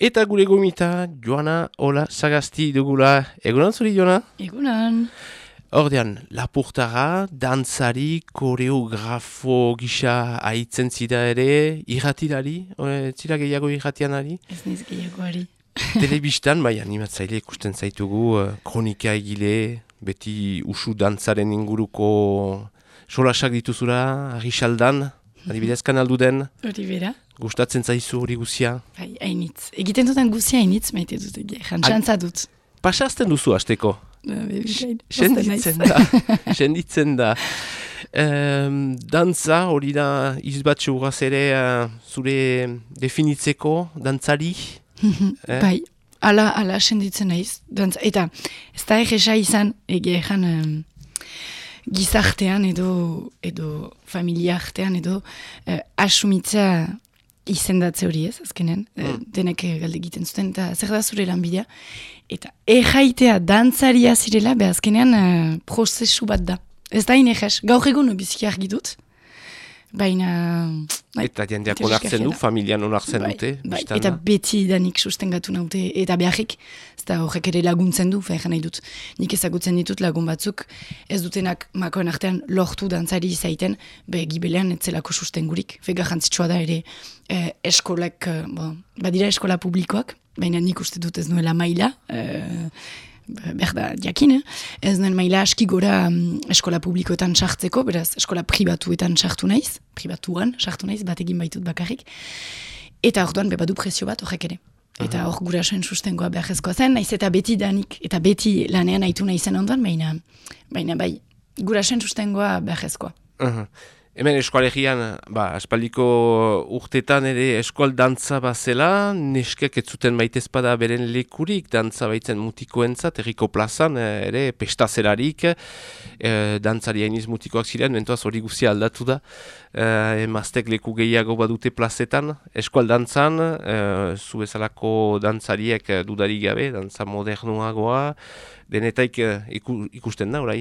Eta gure gomita, Joana, hola, sagasti dugula. Egunan zuri, Joana? Egunan. Ordean, lapurtara, dantzari, koreografo gisa aitzen zida ere, irratirari, zira gehiago irratianari? Ez niz gehiagoari. Telebistan, bai, animatzaile ikusten zaitugu, uh, kronika egile, beti usu dantzaren inguruko solasak dituzura, argisaldan, adibidezkan aldu den. Hori bera. Gustatzen zaizu hori guzia? Bai, hainitz. Egiten dutan guzia hainitz, maite dut egia. Jantzantza dut. Pasazten duzu, azteko? Senditzen da. Senditzen da. Um, dantza, hori da, izbatxe uraz ere, uh, zure definitzeko, dantzari? eh? Bai, ala, ala senditzen naiz. Dantza, eta, ez da egesa izan, egia egan, um, gizartean edo, edo familiartean edo, uh, asumitza izendatze hori ez, azkenen, mm. denek galde egiten zuten, eta zer da zure lanbidea, eta erraitea dantzaria zirela, be azkenean uh, prozesu bat da. Ez da inegez, gaur egun biziki argi dut, baina... Bai, eta jendeak onartzen du, familian onartzen bai, dute. Bai, eta beti danik sustengatu naute, eta beharrik, ez da horrek ere laguntzen du, fehan nahi dut. Nik ezagutzen ditut lagun batzuk, ez dutenak makoen artean lortu dantzari izaiten, be gibelean etzelako sustengurik. Fe garrantzitsua da ere eh, eskolak, eh, bon, badira eskola publikoak, baina nik uste dut ez nuela maila, eh, berda jakin, ez nuen maila aski gora um, eskola publikoetan sartzeko, beraz eskola pribatuetan sartu naiz, pribatuan sartu naiz, bat egin baitut bakarrik, eta orduan bebadu presio bat horrek ere. Eta hor gurasoen sustengoa beharrezkoa zen, naiz eta beti danik, eta beti lanean aitu nahi zen ondoan, baina, baina bai, gurasoen sustengoa beharrezkoa. Uh Hemen eskualegian, ba, aspaldiko urtetan ere eskual dantza bazela, neskek ez zuten baitezpada beren lekurik, dantza baitzen mutikoentzat, erriko plazan, eh, ere, pestazerarik, e, dantzari hainiz mutikoak ziren, mentuaz hori guzia aldatu da, e, emaztek leku gehiago badute plazetan, eskual dantzan, e, zu bezalako dantzariek dudari gabe, dantza modernuagoa, denetaik ikusten da, orai?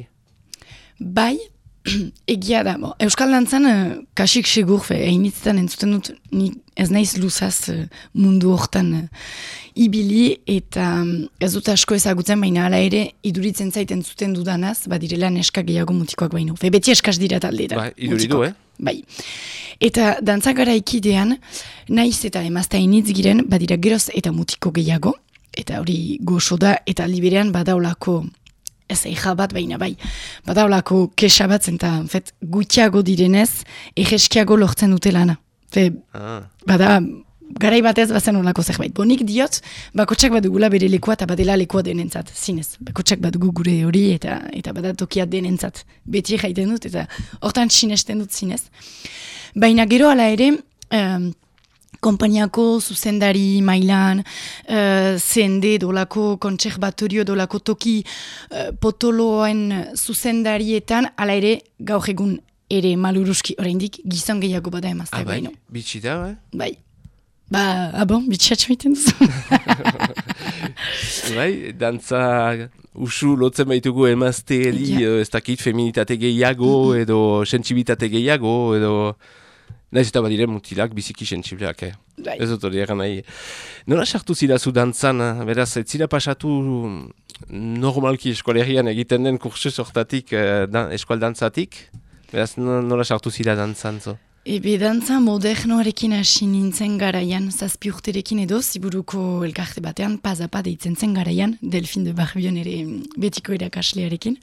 Bai, Egia da, bo, Euskal Dantzan, uh, kasik segur, fe, entzuten dut, ni ez naiz luzaz uh, mundu hortan uh, ibili, eta um, ez dut asko ezagutzen baina ala ere, iduritzen zaiten zuten dudanaz, badirela neska gehiago mutikoak baino. Fe, beti eskaz dira talde da. Ba, iduridu, eh? Bai. Eta dantzagara ikidean, naiz eta emazta initz giren, badira geroz eta mutiko gehiago, eta hori goxo da, eta liberean badaulako ez eja bat baina bai. Badaulako kesa bat zen, fet, gutxiago direnez, egeskiago lortzen dute lana. Fe, ah. Bada, garai batez bazen olako zerbait. Bonik diot, bakotsak bat dugula bere lekoa eta badela lekoa denentzat, zinez. Bakotsak bat dugu gure hori eta eta bada tokia denentzat. Beti jaiten dut eta hortan sinesten dut zinez. Baina gero ala ere, um, kompainiako zuzendari mailan, uh, zende dolako kontserbatorio dolako toki uh, potoloen zuzendarietan, ala ere gaur egun ere maluruski oraindik gizon gehiago bada emazte. Ah, bai, bitxi da, eh? Bai. Ba, abon, bitxi atxamiten duzu. bai, dantza usu lotzen baitugu emazte eri, yeah. ez dakit feminitate gehiago, edo sentsibitate gehiago, edo... Naiz eta badire mutilak biziki sensibleak, eh? Bai. Ez dut hori egan nahi. Nola sartu zira zu dantzan, eh? beraz, ez zira pasatu normalki eskualerian egiten den kursu sortatik eh, dan, eskual dantzatik? Beraz, nola sartu zira dantzan, zo? Ebe dantza modernoarekin hasi nintzen garaian, zazpi urterekin edo, ziburuko elkarte batean, pazapa deitzen zen garaian, Delfin de Barbion ere betiko irakaslearekin.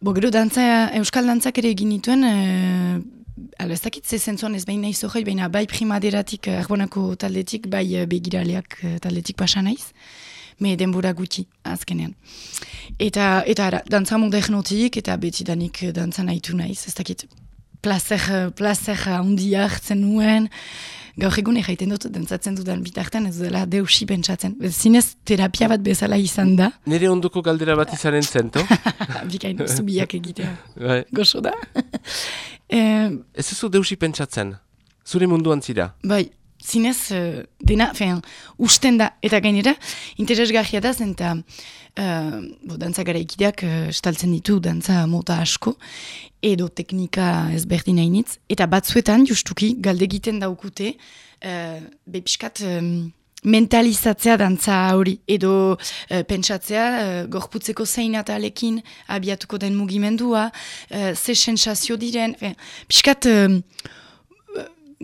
Bo, gero dantza, euskal dantzak ere egin nituen, e, Alo, ez dakit ze zentzuan ez behin nahi zohoi, baina bai primaderatik, eh, arbonako taldetik, bai eh, begiraleak eh, taldetik pasa naiz, me denbora guti azkenean. Eta, eta ara, dantza modernotik, eta beti danik dantza nahitu naiz, ez dakit plazer, plazer handi hartzen nuen, gaur egun egiten dut, dantzatzen dudan bitartan, ez dela deusi pentsatzen. Zinez terapia bat bezala izan da. Nire onduko galdera bat izan entzen, to? Bikain, zubiak egitea. Bai. Goxo da. Eh, ez ez deusi pentsatzen, zure munduan zira? Bai, zinez, uh, dena, fean, usten da, eta gainera, interesgarria da zen, eta uh, bo, dantza gara ikideak, uh, estaltzen ditu dantza mota asko, edo teknika ez berdin hainitz, eta batzuetan, justuki, galde egiten daukute, uh, bepiskat, um, mentalizatzea dantza hori, edo uh, pentsatzea uh, gorputzeko zein atalekin abiatuko den mugimendua, uh, ze sensazio diren, eh, piskat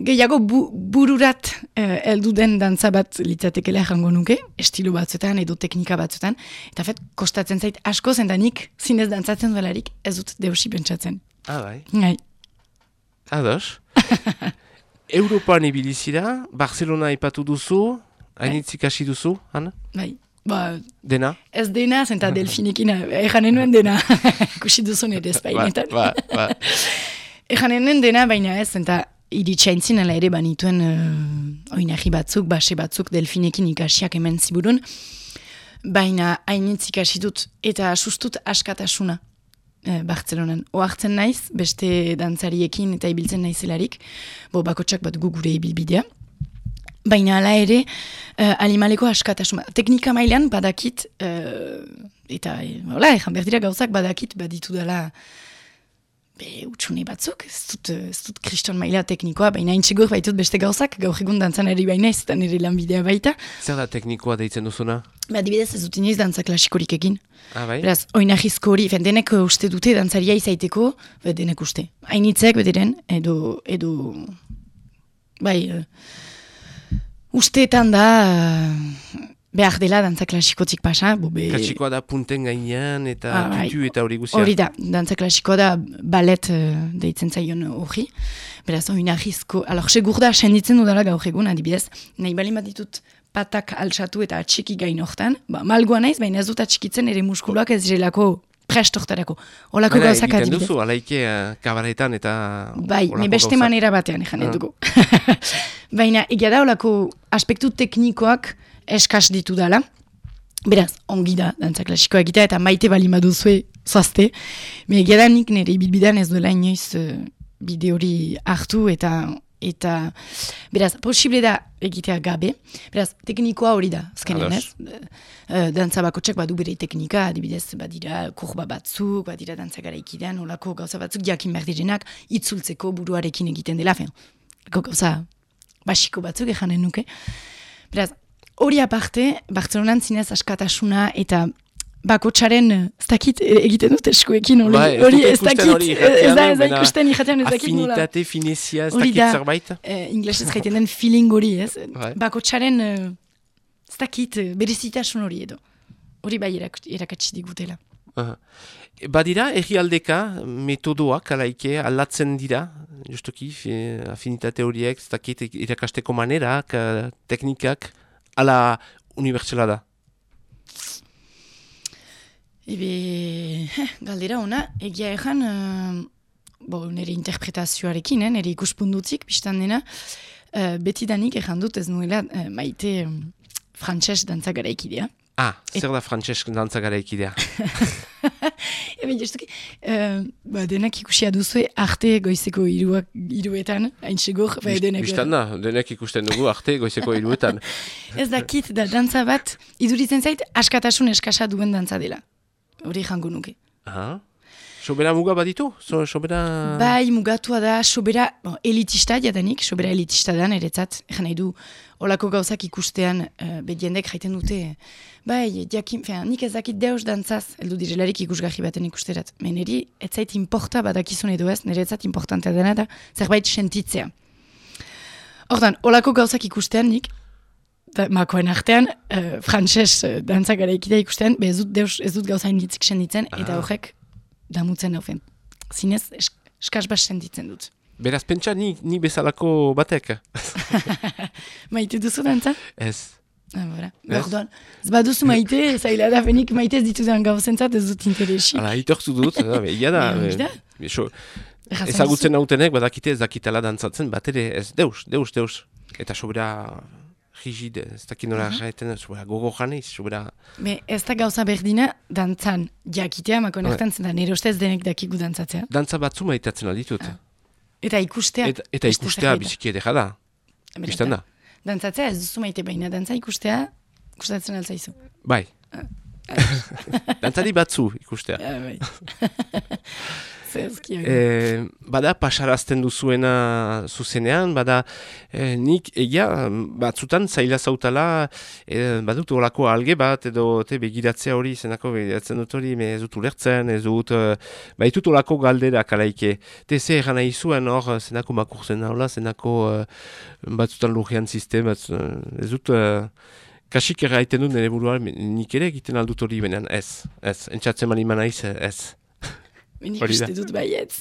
gehiago bu, bururat heldu den dantza bat litzatekela jango nuke, estilo batzuetan edo teknika batzuetan, eta fet, kostatzen zait asko zendanik, zinez dantzatzen delarik, ez dut deusi pentsatzen. Ah, bai. Gai. Ados. Europan ibilizira, Barcelona ipatu duzu, hainitzik hasi duzu, Ana? Bai. Ba, dena? Ez dena, zenta delfinekin, ejanen nuen dena, kusi duzu nire espainetan. Ba, ba, ba. Ejanen nuen dena, baina ez, zenta iritsaintzin ere banituen uh, oinahi batzuk, base batzuk delfinekin ikasiak hemen ziburun, baina hainitzik hasi dut, eta sustut askatasuna eh, Bartzelonan. Oartzen naiz, beste dantzariekin eta ibiltzen naizelarik, bo bakotsak bat gugure ibilbidea. Baina ala ere, uh, animaleko askatasuna. Teknika mailan badakit, uh, eta, hola, ezan berdira gauzak badakit, baditu dela, be, utxune batzuk, ez dut, ez dut kriston maila teknikoa, baina intxegur baitut beste gauzak, gaur egun dantzan eri baina ez, eta nire lanbidea baita. Zer da teknikoa deitzen duzuna? Ba, dibidez ez dut inoiz dantza klasikorik egin. Ah, bai? Beraz, oinahizko hori, fen, denek uste dute dantzaria izaiteko, denek uste. Hainitzek, bederen, edo, edo, bai, uh, usteetan da, behar dela dantza klasikotik pasa. Be... Klasikoa da punten gainean eta Ah, bai. tutu eta hori guzia. Hori da, dantza klasikoa da balet uh, deitzen zaion hori. Beraz, oinahizko, alor, segur da, senditzen dudala gaur egun, adibidez, nahi balin bat ditut patak altsatu eta atxiki gain hortan, ba, malgoa naiz, baina ez dut atxikitzen ere muskuluak ez direlako prest hortarako. Olako gauzak egiten duzu, alaike uh, kabaretan eta... Bai, me beste gauzak. manera batean egin Ah. dugu. Baina, egia da olako aspektu teknikoak eskas ditu dala. Beraz, ongi da, dantza klasikoa egitea eta maite bali maduzue zoazte. Me egia da nik nire ibilbidean ez duela inoiz uh, bide hori hartu eta eta beraz, posible da egitea gabe. Beraz, teknikoa hori da, azkenean ez. Uh, dantza bakotxak badu bere teknika, adibidez, badira kurba batzuk, badira dantza garaikidean, olako gauza batzuk jakin behar direnak, itzultzeko buruarekin egiten dela, fen, gauza basiko batzuk ejanen nuke. Beraz, hori aparte, Bartzelonan zinez askatasuna eta bakotxaren, eh, ez dakit, e- egiten dut eskuekin, hori, ez hori ez dakit, ez da, ez da irratian, ikusten irratian ez dakit nola. Afinitate, finezia, ez dakit da. zerbait? Eh, inglesez jaiten den feeling hori, ez? Bai. Bakotxaren, eh, ez dakit, eh, berezitasun hori edo. Hori bai erak- erakatsi digutela. Aha. Badira, errialdeka metodoak alaike aldatzen dira, justuki, fi- afinitate horiek, ez dakit irakasteko manerak, eh, teknikak, ala unibertsela da. Ebe, galdera ona, egia egan, uh, bo, nire interpretazioarekin, eh, nire ikuspundutik, biztan dena, uh, beti danik egan dut ez nuela eh, maite um, frantxez dantza garaikidea. Ah, zer da frantxez dantza garaikidea? Ebe, justuki, uh, ba, denak ikusia duzue arte goizeko iruak, iruetan, hain segur, ba, denak... Bistan da, denek ikusten dugu arte goizeko hiruetan. Ez dakit da dantza bat, iduritzen zait, askatasun eskasa duen dantza dela. Hori jango nuke. Aha. Sobera muga baditu? So, sobera... Bai, mugatua da, sobera, bon, elitista jadanik, sobera elitista da, niretzat, egin nahi du, olako gauzak ikustean, uh, bediendek jaiten dute, bai, diakim, fean, nik ez dakit deus dantzaz, eldu direlarik ikusgarri baten ikusterat. Meneri, ez zait importa badakizun edo ez, niretzat importantea dena da, zerbait sentitzea. Hortan, olako gauzak ikustean nik, makoen artean, uh, frantses uh, dantzak garaikidea ikustean, be ez dut, deus, ez dut gauza inditzik senditzen, eta Ah. horrek damutzen haufen. Zinez, es, eskaz bas sentitzen dut. Beraz, pentsa ni, ni bezalako batek. Maite duzu dantza? Ez. Ah, bora. Ez? Gordoan. Ez baduzu maite, zaila da, fenik maite ez ditudan gauzentzat ez dut interesi. Hala, itortu dut, da, be, ia da. Eh, hori da. be, so, ezagutzen nautenek, badakite ez dakitela dantzatzen, bat ere, ez, deus, deus, deus. Eta sobera rigid, ez dakit nola Aha. jaeten, sobera gogo janeiz, sobera... Me, ez da gauza berdina, dantzan jakitea, makoen Bai. artean zen da, nire ustez denek dakigu dantzatzea. Dantza batzu maitatzen alditut. Eta ikustea. Eta, eta ikustea biziki edera da, biztan da. Dantzatzea ez duzu maite baina, dantza ikustea, gustatzen altzaizu. Bai. Dantzari batzu ikustea. Ah, bai. e, bada pasarazten duzuena zuzenean, bada e, nik egia batzutan zaila zautala e, badut olako alge bat edo te begiratzea hori zenako begiratzen dut hori ez dut ulertzen, ez dut e, baitut olako galdera kalaike. Te ze egan nahi zuen hor zenako makurzen hola, zenako e, batzutan lujean sistem, ez dut... E, Kasik erraiten dut nire buruan, nik ere egiten aldut hori benean, ez, ez, entzatzen mani manaiz, ez. Nik uste dut baietz.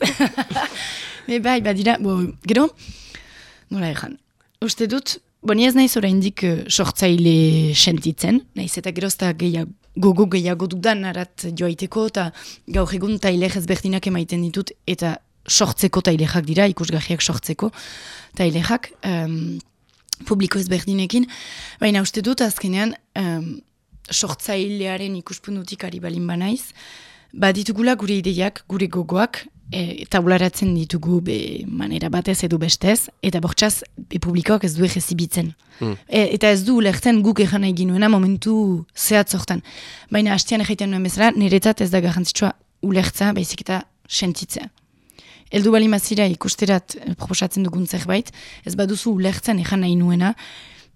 Me bai, badira, bo, gero, nola egan, uste dut, bo ez nahiz ora indik uh, sortzaile sentitzen, nahiz eta gerozta gehiago, gogo gehiago dudan arat joaiteko, eta gaur egun tailek ezberdinak emaiten ditut, eta sortzeko tailexak dira, ikusgahiak sortzeko tailexak, um, publiko ezberdinekin, baina uste dut azkenean um, sortzailearen ikuspundutik ari balin banaiz, baditugula gure ideiak, gure gogoak, e, taularatzen ditugu be manera batez edo bestez, eta bortxaz be publikoak ez du egezibitzen. Mm. E, eta ez du lehzen guk egin nahi ginuena momentu zehat zortan. Baina hastean egiten nuen bezala, niretzat ez da garrantzitsua ulertza, baizik eta sentitzea. Eldu bali mazira ikusterat eh, proposatzen dugun zerbait, ez baduzu ulertzen ejan nahi nuena,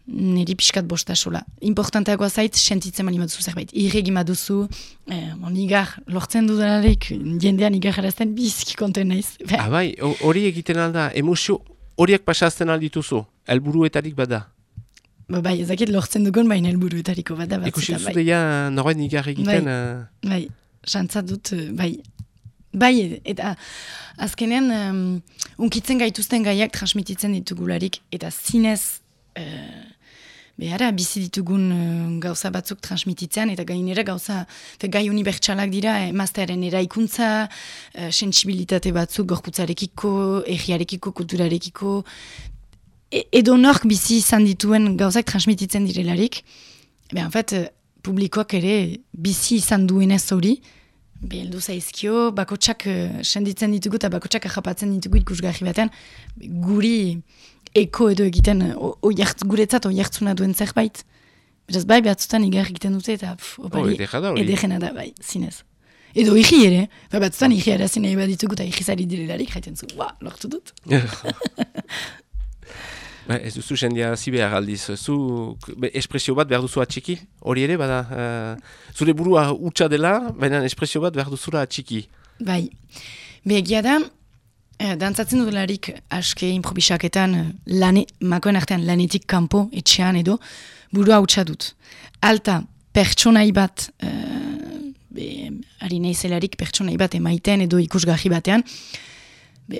niri pixkat bostasola. Importanteagoa zait, sentitzen bali maduzu zerbait. Irregi maduzu, eh, bon, igar, lortzen dudalarik, jendean igar jarazten, bizki konten naiz. Ah, bai, hori egiten alda, emozio horiek pasazten aldituzu, elburuetarik bada? Ba, bai, ezakit lortzen dugun, baina elburuetariko bada. Ikusi duzu bai. deia, norbain igar egiten? Bai, uh... bai, xantzat dut, bai, Bai, eta azkenean um, unkitzen gaituzten gaiak transmititzen ditugularik, eta zinez uh, behara bizi ditugun uh, gauza batzuk transmititzen, eta gainera gauza fe, gai unibertsalak dira, emaztearen eraikuntza, uh, sensibilitate batzuk gorkutzarekiko, egiarekiko, kulturarekiko, e, edo nork bizi izan dituen gauzak transmititzen direlarik, en fait, publikoak ere bizi izan duenez hori, Beheldu zaizkio, bakotsak uh, senditzen ditugu eta bakotsak ahapatzen ditugu ikusgarri batean, guri eko edo egiten, oiart, guretzat oiartzuna duen zerbait. Beraz, bai, behatzutan igar egiten dute eta opari, oh, edegena da, bai, zinez. Edo igi ere, bai, batzutan igi ere zinei bat ditugu eta igizari direlarik, jaiten zu, ba, lortu dut. Ba, ez duzu jendia zi behar aldiz, zu espresio bat behar duzu atxiki, hori ere, bada, uh, zure burua utxa dela, baina espresio bat behar duzula atxiki. Bai, begia da, eh, dantzatzen dudalarik aske improbisaketan, eh, lane, makoen artean lanetik kanpo etxean edo, burua utxa dut. Alta, pertsonai bat, uh, be, ari nahizelarik pertsonai bat emaiten edo ikusgahi batean,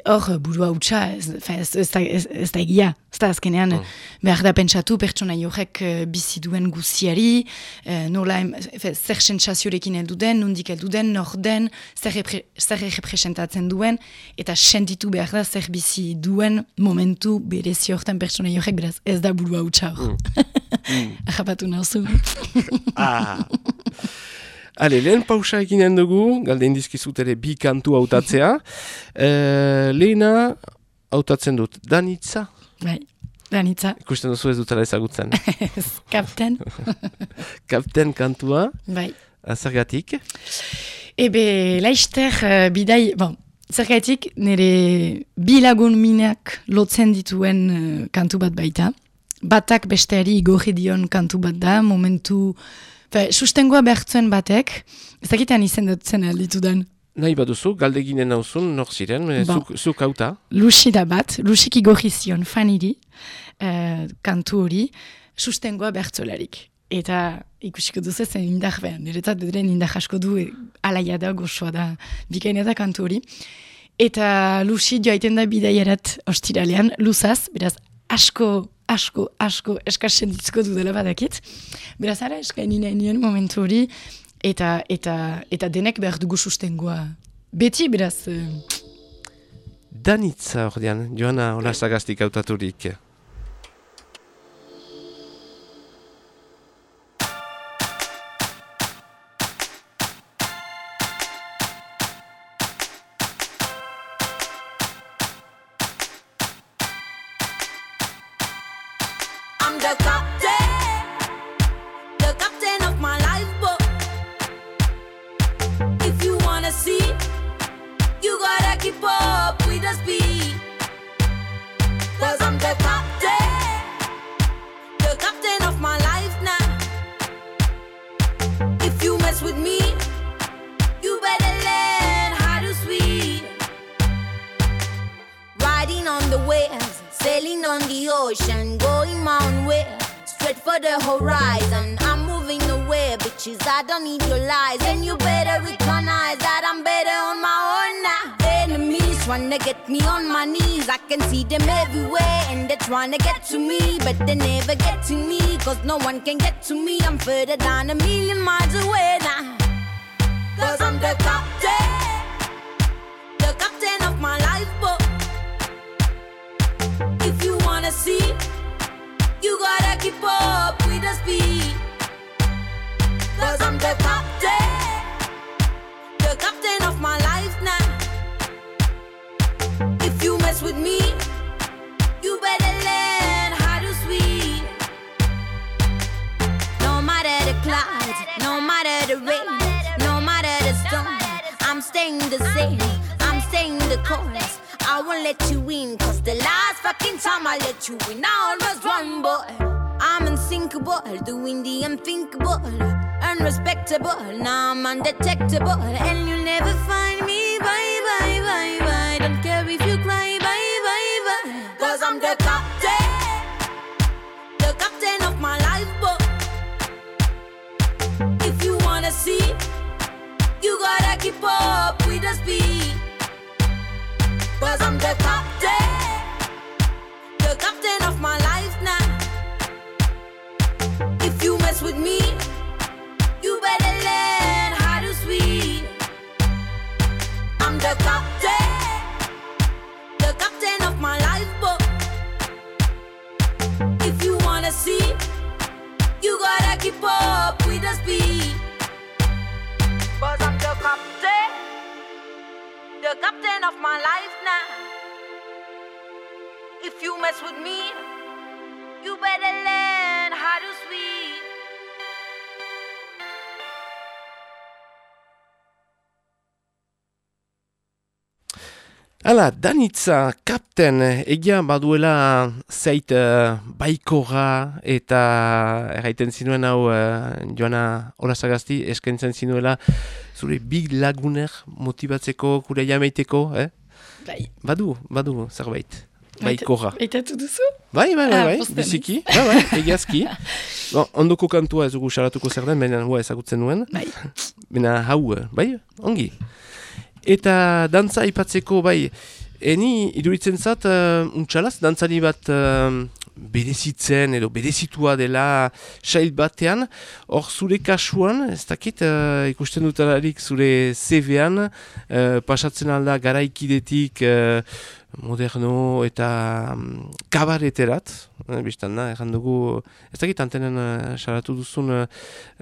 hor, burua utxa, ez, ez, ez, ez, ez da egia, ez da azkenean, oh. behar da pentsatu pertsona jorek uh, bizi duen guziari, uh, nola, fe, zer sentsaziorekin heldu den, nondik heldu den, nor den, zer, representatzen duen, eta sentitu behar da zer bizi duen momentu berezi horten pertsona jorek, beraz ez da burua utxa hor. Mm. mm. ah. Ale, lehen pausa eginen dugu, galde indizkizut ere bi kantu hautatzea. e, lehena hautatzen dut, Danitza? Bai, Danitza. Ikusten duzu ez dutela ezagutzen. Kapten. Kapten kantua. Bai. Zergatik? Ebe, laister, uh, bidai, bon, zergatik nire bilagun minak lotzen dituen uh, kantu bat baita. Batak besteari igorri dion kantu bat da, momentu... Fe, sustengoa behartzen batek, ez dakitean izen dutzen alditu den. Nahi baduzu, galdeginen nauzun, nor ziren, eh, zuk, zuk auta? Lusi da bat, lusik igorri zion faniri, uh, kantu hori, sustengoa behartzolarik. Eta ikusiko duzu zen indar behar, niretzat bedren indar asko du, e, alaia da, gozoa da, bikaina da kantu hori. Eta lusi joaiten da bidaiarat ostiralean, luzaz, beraz, asko asko, asko eskasen ditzko du dela badakit. Beraz, ara eskaini nahi nien momentu hori, eta, eta, eta denek behar dugu sustengoa. Beti, beraz... Uh... Danitza, ordean, joana, hola sagaztik Stop. The course. I won't let you in, cause the last fucking time I let you in, I almost won, boy. I'm unsinkable, doing the unthinkable, unrespectable. Now I'm undetectable, and you'll never find me. Bye, bye, bye, bye. Don't care if you cry, bye, bye, bye. Cause I'm the captain, the captain of my life, lifeboat. If you wanna see, you gotta keep up with the speed. Cause I'm the captain, the captain of my life now. If you mess with me, you better learn how to swim. I'm the captain, the captain of my. If you wanna see, you gotta keep up with the speed. The captain of my life now. If you mess with me, you better learn how to swim. Hala, danitza, kapten, egia baduela zeit uh, baikora eta erraiten zinuen hau uh, joana olasagazti eskaintzen zinuela zure big laguner motibatzeko, kure jameiteko, eh? Bai. Badu, badu, zerbait. Baikora. Eitatu duzu? Bai, bai, bai, Ah, bai, pozten biziki, bai, bai, egiazki. bon, ondoko kantua ez dugu salatuko zer den, baina hua ezagutzen nuen. Bai. Bena hau, bai, ongi. Eta dantza aipatzeko bai, eni iduritzen zat, uh, untxalaz, dantzari bat uh, berezitzen edo berezitua dela sail batean, hor zure kasuan, ez dakit, uh, ikusten dutalarik zure CV-an, uh, pasatzen alda garaikidetik uh, moderno eta um, kabareterat, eh, biztan da, erran dugu, ez dakit antenen uh, salatu duzun uh,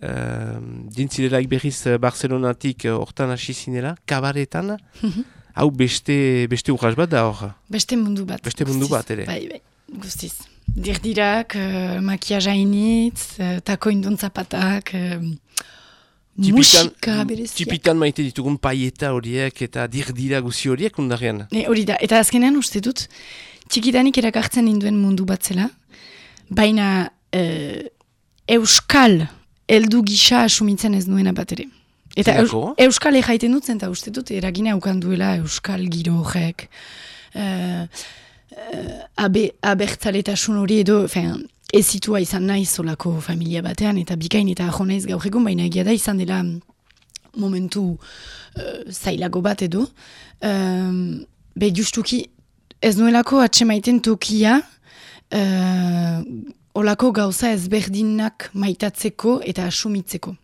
uh, dintzidelaik berriz uh, Barcelonatik uh, hortan hasi zinela, kabaretan, hau beste, beste urras bat da hor. Beste mundu bat. Beste mundu bat ere. Bai, bai, guztiz. Dirdirak, uh, makiaja initz, uh, tako indun zapatak, uh, musika bereziak. Tipitan maite ditugun paieta horiek eta dirdira guzi horiek undarrean. Ne, hori da, eta azkenean uste dut, txikitanik erakartzen induen mundu bat zela, baina eh, euskal heldu gisa asumitzen ez nuena bat ere. Eta eus, euskal ejaiten dut zen, eta uste dut, eragina ukan duela euskal giro horrek, eh, eh, abe, abertzaletasun hori edo, fen, ezitua izan nahi zolako familia batean, eta bikain eta ajo naiz gaur egun, baina egia da izan dela momentu uh, zailago bat edo. Um, be justuki ez nuelako atxemaiten tokia uh, olako gauza ezberdinak maitatzeko eta asumitzeko.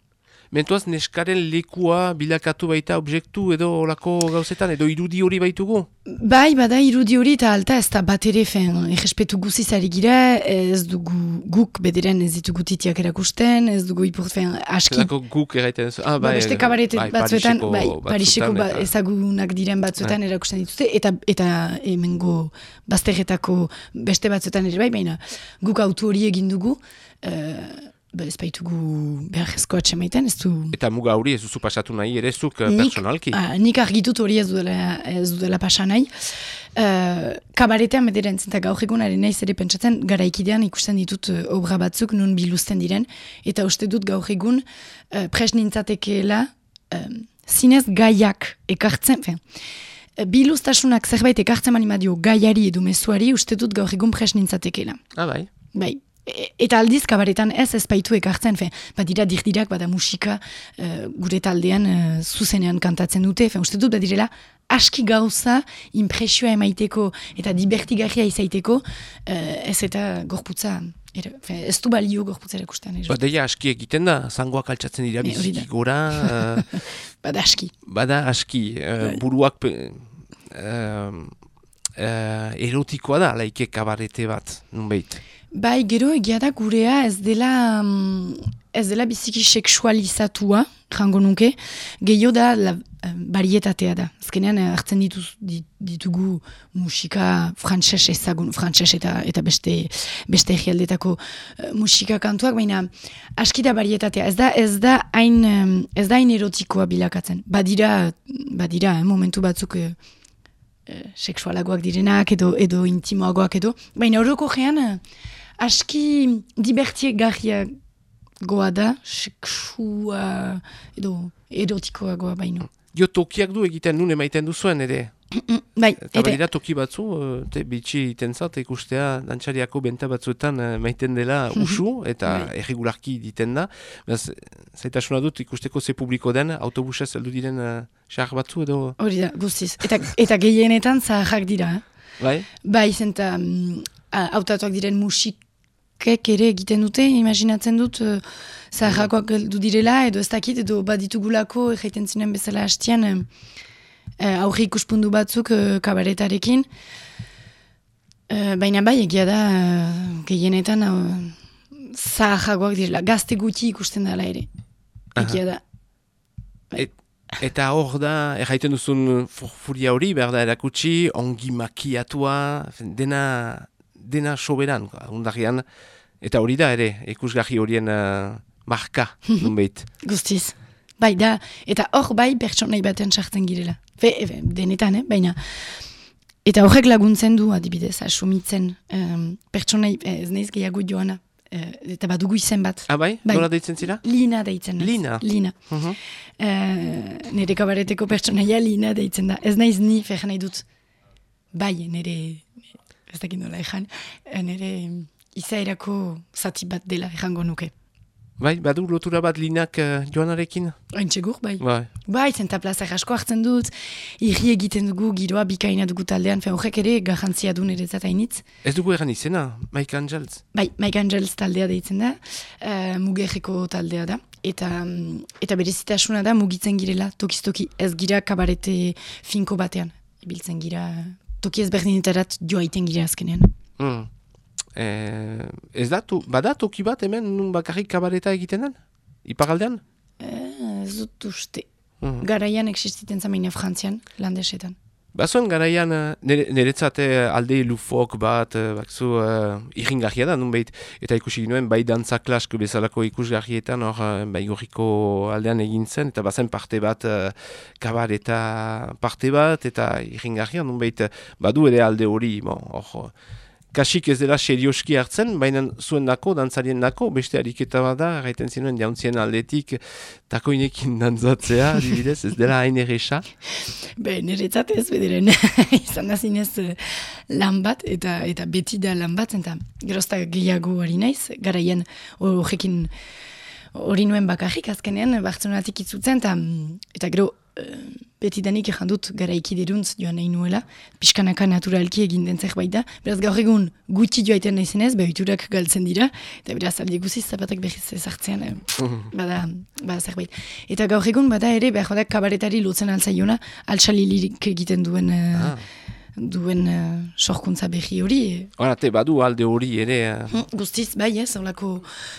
Mentuaz neskaren lekua bilakatu baita objektu edo olako gauzetan, edo irudi hori baitugu? Bai, bada irudi hori eta alta ez da bat ere, fen, errespetu guziz ari gira, ez dugu guk bederen ez ditugu titiak erakusten, ez dugu ipurt, fen, aski Zelako guk erraiten zu. Ah, Ba, bai, beste kabarete bai, batzuetan, bai, Pariseko ba, ezagunak diren batzuetan erakusten dituzte, eta eta hemengo bazterretako beste batzuetan ere bai, baina guk autu hori egin dugu, uh, ba, ez baitugu beharrezko atxemaiten, ez du... Eta muga hori ez duzu pasatu nahi ere zuk eh, Nik- personalki. Ah, nik argitut hori ez dudela, ez dudala pasa nahi. Uh, kabaretean bederen zenta gaur egunaren naiz ere pentsatzen, garaikidean ikusten ditut uh, obra batzuk nun biluzten diren, eta uste dut gaur egun uh, pres nintzatekeela um, zinez gaiak ekartzen, uh, biluztasunak zerbait ekartzen mani gaiari edo mezuari uste dut gaur egun pres nintzatekeela. Ah, bai. Bai, E- Eta aldiz kabaretan ez ez baitu ekartzen, fe, badira dirdirak, bada musika eh, gure taldean eh, zuzenean kantatzen dute, fe, uste dut badirela aski gauza impresioa emaiteko eta divertigarria izaiteko eh, ez eta gorputza, ere, fe, ez du balio gorputza erakustean. Ba, deia aski egiten da, zangoak altxatzen dira da. biziki gora, eh, Bada aski. bada aski, Bai. buruak pe, eh, erotikoa da, laike kabarete bat, nunbait. Bai, gero egia da gurea ez dela, mm, ez dela biziki seksualizatua, jango nuke, gehiago da la, varietatea da. Azkenean eh, hartzen dituz, di- ditugu musika frantses ezagun, frantses eta eta beste beste egialdetako eh, musika kantuak, baina aski da varietatea. Ez da ez da hain ez da hain erotikoa bilakatzen. Badira badira eh, momentu batzuk eh, eh, sexualagoak direnak edo edo intimoagoak edo, baina horoko gean eh, aski divertiegarriagoa da sexua edo erotikoagoa baino. Jo, tokiak du egiten nun emaiten duzuen ere. Bai, Eta badira toki batzu, eh, te bitxi egiten zat, ikustea dantxariako benta batzuetan eh, maiten dela usu, eta Bai. erregularki diten da. Beraz, zaitasuna dut ikusteko ze publiko den, autobusez heldu diren uh, xar batzu edo... hori da, guztiz. Eta, eta gehienetan zaharrak dira. eh? Bai? Bai, zenta a- hautatuak diren musikek ere egiten dute, imaginatzen dut uh, zaharrakoak heldu direla, edo ez dakit, edo baditugulako egiten zinen bezala hastian uh, aurri ikuspundu batzuk uh, kabaretarekin. Uh, baina bai, egia da, uh, gehienetan uh, zaharragoak direla, gazte gutxi ikusten dela ere. Egia da. Eta hor da, erraiten duzun furfuria hori, behar da erakutsi, ongi makiatua, dena, dena soberan, undarrian. Eta hori da ere, ikusgarri horien uh, marka, nunbait. Guztiz. Bai, da, eta hor bai pertsonai baten sartzen girela. Fe, e, denetan, eh? baina. Eta horrek laguntzen du, adibidez, asumitzen um, pertsonai, eh, ez naiz gehiago joana, eh, eta badugu izen bat. Ah, bai? Bai. Nola deitzen zira? Lina deitzen. Lina? Lina. Mhm. Eh, nire kabareteko pertsonaia Lina deitzen da. Ez naiz ni, fer nahi dut, bai, nire, ez dakit nola ezan, nire izaerako zati bat dela ejango nuke. Bai, badu lotura bat linak uh, joanarekin? Ointxegur, bai. Bai. Bai, zenta plazak asko hartzen dut, irri egiten dugu, giroa bikaina dugu taldean, fe horrek ere garrantzia du niretzat hainitz. Ez dugu egan izena, Mike Angels. Bai, Mike Angels taldea deitzen da, uh, mugerreko taldea da, eta, mm, eta berezitasuna da mugitzen girela, tokiz-toki, ez gira kabarete finko batean, ibiltzen gira, toki ezberdinetarat joa iten gira azkenean. Mm. Eh, ez da, to, bada toki bat hemen nun bakarrik kabareta egiten den? Ipagaldean? Eh, ez dut uste. Mhm. Garaian existiten zamaina frantzian, landesetan. Bazuen garaian, eh, nire, niretzat eh, alde lufok bat, eh, bakzu, uh, irringarria da, nunbait, eta ikusi ginuen, bai dantza klask bezalako ikusgarrietan, hor, bai gorriko aldean egin zen, eta bazen parte bat, uh, kabar eta parte bat, eta irringarria, nunbait, eh, badu ere alde hori, bon, hor, kasik ez dela serioski hartzen, baina zuen nako, dantzarien nako, beste ariketa bada, gaiten zinuen jauntzien aldetik, takoinekin dantzatzea, adibidez, ez dela hain erresa. Be, niretzat ez bederen izan da zinez eh, lan bat, eta eta beti da lan bat, eta gerozta gehiago hori naiz, garaien horrekin hori nuen bakarrik azkenean, bartzonatik itzutzen, eta, eta gero eh, beti danik egin dut garaiki deruntz joan nahi nuela, pixkanaka naturalki egin den zerbait da, beraz gaur egun gutxi joaiten naizenez, behiturak galtzen dira, eta beraz aldi guziz zapatak behiz ezartzean, eh, bada, bada zerbait. Eta gaur egun bada ere, behar bada kabaretari lotzen altzaiona, altxalilik egiten duen, eh, duen eh, sorkuntza behi hori. Hora, te badu alde hori ere, uh, Guztiz, bai ez, holako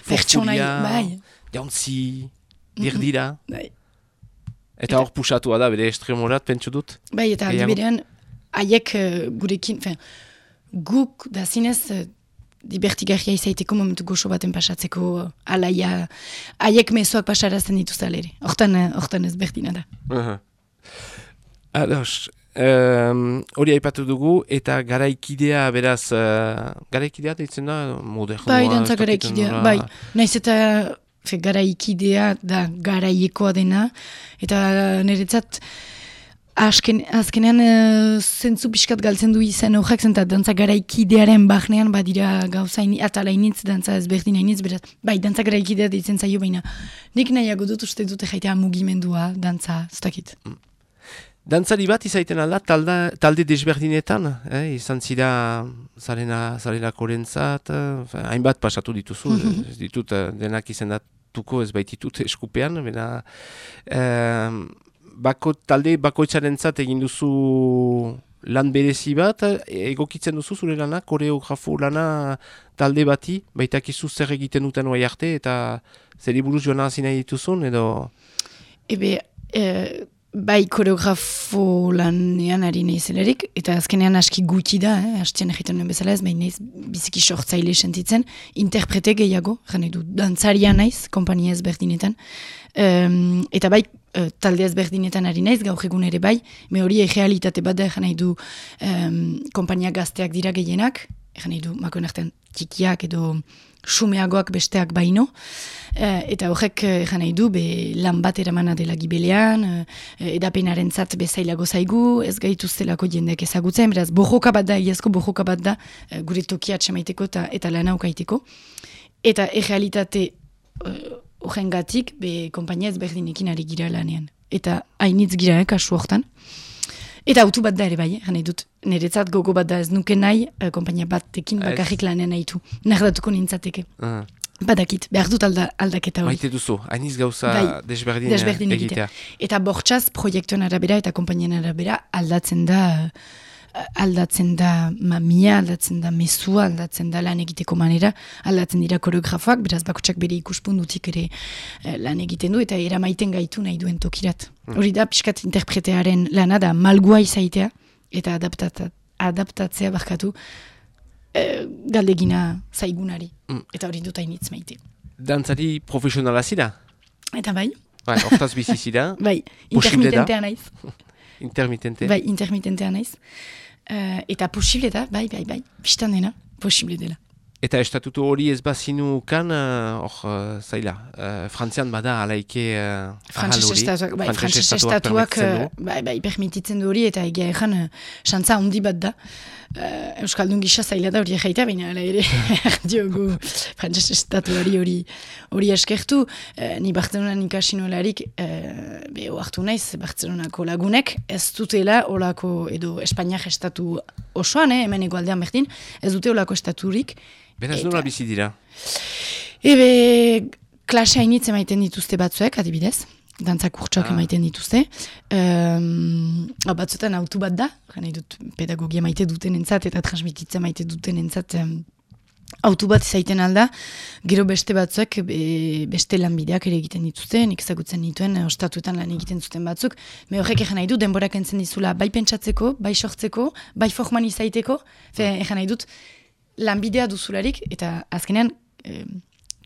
pertsonai, bai. jauntzi, dirdira, Bai, eta hor pusatua da bere estremorat, pentsu dut. bai eta Gehiago? aldiberean, haiek eh, gurekin, fin, guk da zinez, uh, divertigarria izaiteko momentu goxo baten pasatzeko uh, alaia, haiek mezoak pasarazten dituzte ere. Hortan, eh, hortan ez berdina da. Uh Ados, um, hori aipatu dugu, eta garaikidea beraz, uh, garaikidea deitzen da, modernoa. Bai, dantza garaikidea, bai. Naiz eta fe, garaikidea da garaiekoa dena, eta niretzat Azken, azkenean e, zentzu pixkat galtzen du izen horrek zen, eta dantza garaikidearen bahnean badira gauza ini, atala initz, dantza ezberdin initz, beraz, bai, dantza garaikidea ditzen zaio baina. Nik nahiago dut uste dute jaitea mugimendua, dantza, ez dakit. Dantzari bat izaiten alda talda, talde desberdinetan, eh? izan zira zarena, zarena korentzat, eh? hainbat pasatu dituzu, ditut eh, denak izendatuko ez baititut eskupean, bena, eh, bako, talde bakoitzaren egin duzu lan berezi bat, egokitzen duzu zure lana, koreografo lana talde bati, baitakizu zer egiten duten oai arte, eta zer buruz joan nahi dituzun, edo... Ebe, e, bai koreografo lanean ari nahi zelerik, eta azkenean aski gutxi da, eh? hastien egiten nuen bezala ez, baina biziki sortzaile sentitzen, interprete gehiago, jane du, dantzaria naiz, kompania ez berdinetan, um, eta bai, uh, talde ez berdinetan ari naiz, gaur egun ere bai, me hori egealitate bat da, jane du, um, kompania gazteak dira gehienak, jane du, makoen artean, txikiak edo sumeagoak besteak baino, uh, eta horrek uh, nahi du, be, lan bat eramana dela gibelean, uh, edapenaren zat bezailago zaigu, ez gaitu zelako jendeak ezagutzen, beraz, bojoka bat da, iazko bojoka bat da, uh, gure tokia atxamaiteko eta, eta lan aukaiteko. Eta errealitate horren gatik, be, kompainia ez berdinekin ari gira lanean. Eta hainitz gira, eh, kasu hortan. Eta autu bat da ere bai, eh? dut, niretzat gogo bat da ez nuke nahi, uh, kompainia batekin bakarrik lanean nahi du. Nardatuko nintzateke. Uh. Badakit, behar dut alda, aldaketa hori. Maite duzu, hainiz gauza bai, desberdin, desberdin egitea. Eta bortxaz, proiektuen arabera eta kompainien arabera aldatzen da aldatzen da mamia, aldatzen da mesua, aldatzen da lan egiteko manera, aldatzen dira koreografoak, beraz bakotsak bere ikuspundutik ere eh, lan egiten du, eta eramaiten gaitu nahi duen tokirat. Mm. Hori da, pixkat interpretearen lana da malgua izaitea, eta adaptatzea barkatu eh, galdegina zaigunari. Mm. Eta hori dut hainitz maite. Dantzari profesionala zira? Eta bai. Bai, hortaz bizi zira? bai, intermitentea naiz. Intermitente. Bai, intermitentea naiz. Uh, eta posible da, bai, bai, bai, biztan dena, posible dela. Eta estatutu hori ez bazinu kan, uh, uh, zaila, uh, frantzian bada alaike uh, ahal hori. Bai, Frantzese estatuak, bai, bai, permititzen du hori, eta egia ezan, uh, xantza handi bat da. Uh, Euskaldun gisa zaila da hori egeita, baina ala ere, diogu Frantzese estatuari hori hori eskertu. Uh, ni Bartzelonan ikasi nolarik, uh, beho hartu naiz, Bartzelonako lagunek, ez dutela olako, edo Espainiak estatu osoan, eh, hemen egualdean berdin, ez dute olako estaturik, Beraz nola bizi dira? Ebe, klase hainitz emaiten dituzte batzuek, adibidez. Dantzak urtsak ah. emaiten dituzte. Um, batzuetan autu bat da, gana dut pedagogia maite duten entzat eta transmititza maite duten entzat um, autu bat izaiten alda. Gero beste batzuek be, beste lanbideak ere egiten dituzte, nik ezagutzen dituen, ostatuetan lan egiten zuten batzuk. Me horrek egin nahi du, denborak entzen dizula bai pentsatzeko, bai sortzeko, bai forman izaiteko. Fe, egin nahi dut, lanbidea duzularik, eta azkenean, e,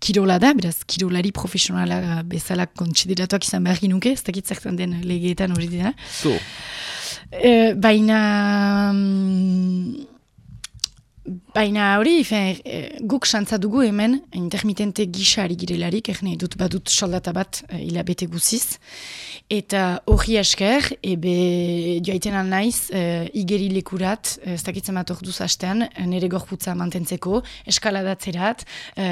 kirola da, beraz, kirolari profesionala bezala kontsideratuak izan behar ginuke, ez dakit zertan den legeetan hori dena. So. E, baina... Mm, baina hori, e, guk santza dugu hemen, intermitente gisa ari girelarik, erne dut badut soldata bat e, hilabete guziz, Eta hori esker, ebe joaiten naiz, e, igeri lekurat, ez dakitzen bat orduz hastean, nire gorputza mantentzeko, eskaladatzerat, e,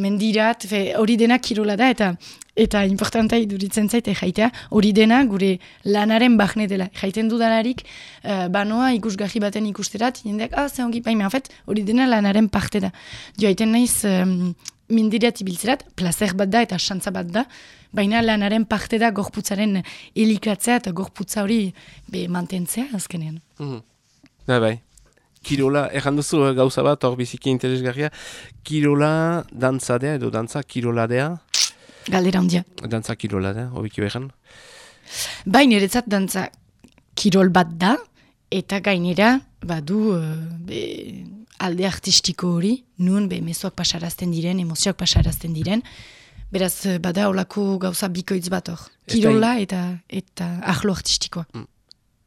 mendirat, hori denak kirola da, eta eta importanta iduritzen zaite jaitea, hori dena gure lanaren bahne dela. Jaiten dudalarik, uh, banoa ikusgarri baten ikusterat, jendeak, ah, ze ongi, baina, hori dena lanaren parte da. Joaiten naiz, um, mendirat ibiltzerat, placer bat da eta xantza bat da, baina lanaren parte da gorputzaren elikatzea eta gorputza hori be mantentzea azkenean. Mm -hmm. Bai, bai. Kirola, erran duzu eh, gauza bat, hor biziki interesgarria, kirola dantzadea edo dantza kiroladea? Galdera handia. Dantza kiroladea, hobiki behan? Bai, niretzat dantza kirol bat da, eta gainera, badu, uh, be, alde artistiko hori, nun, be, mezuak pasarazten diren, emozioak pasarazten diren, Beraz, eh, bada olako gauza bikoitz bat hor. Kirola eta eta ahlo artistikoa. Mm.